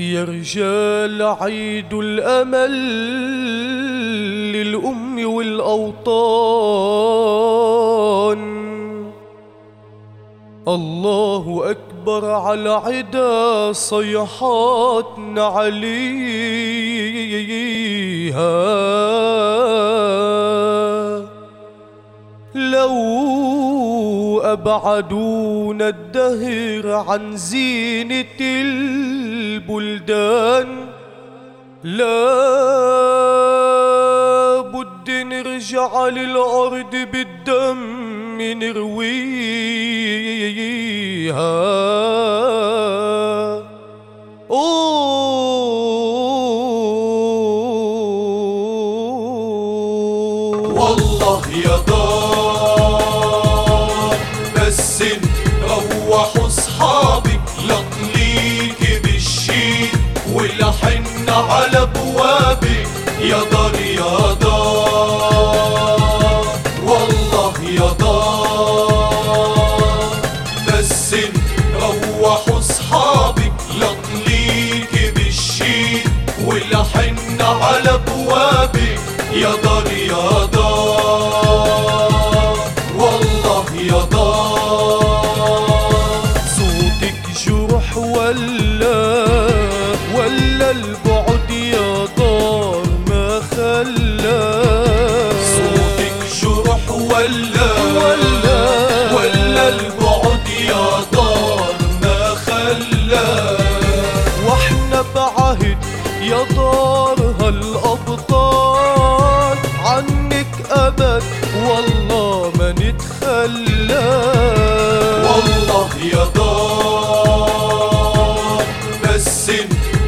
يا رجال عيد الأمل للأم والأوطان. الله أكبر على عدا صيحاتنا عليها لو أبعدون الدهر عن زينة البلدان لا بد نرجع للأرض بالدم نرويها. والله يا دار ولحن على ابوابك يا دار يا دار. والله يا دار. بس روحوا اصحابك لطليك بالشين ولحن على ابوابك يا دار يا دار. والله يا دار. صوتك جرح ولا ولا ولا ولا البعد يا دار ما خلى وإحنا بعهد يا دار هالأبطال عنك أبد والله ما نتخلى. والله يا دار بس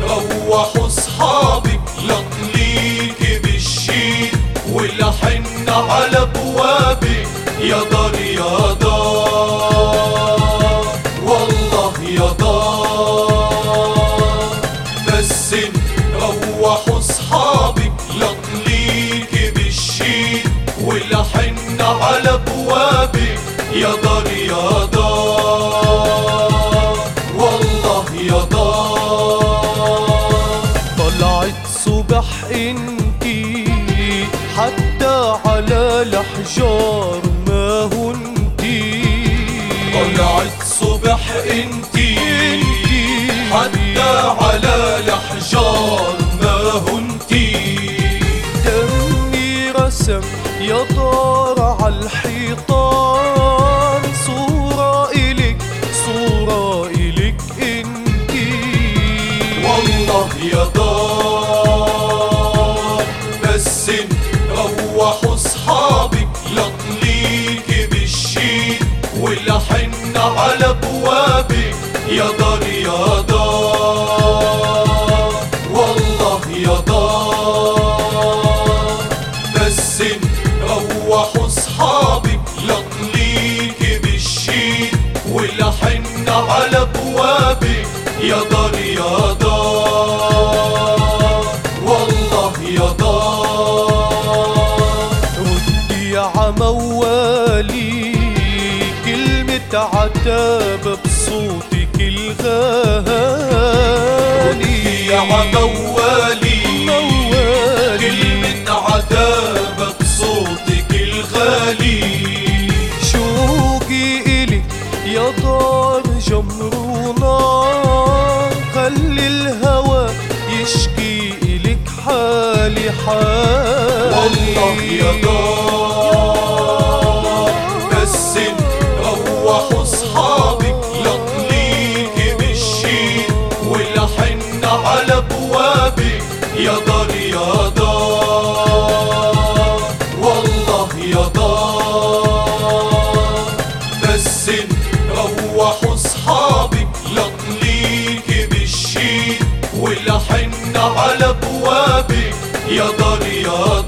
روحوا أصحابك لطليك بالشين. ولحن على ابوابك يا دار يا دار. والله يا دار. بس روحوا اصحابك لطليك بالشين ولحن على ابوابك يا دار يا دار. والله يا دار. طلعت صبح إنتي حتى على هنتي طلعت صبح انتي حتى على الاحجار ما هنتي. دمي رسم يا دار عالحيطان صورة إلك صورة إلك انتي. والله يا دار على ابوابك يا دار يا دار. والله يا دار. بس روحوا اصحابك لطليك بالشين ولحن على ابوابك يا دار يا دار. والله يا دار. ردي عموالي كلمة عتاب بصوتك الغالي. يا موالي موالي كلمة عذاب بصوتك الغالي. شوقي إلك يا دار جمر ونار خلي الهوى يشكي إلك حالي حالي. والله يا دار على ابوابك يا دار يا دار والله يا دار بس روحوا اصحابك لطليك بالشين ولحن على ابوابك يا دار يا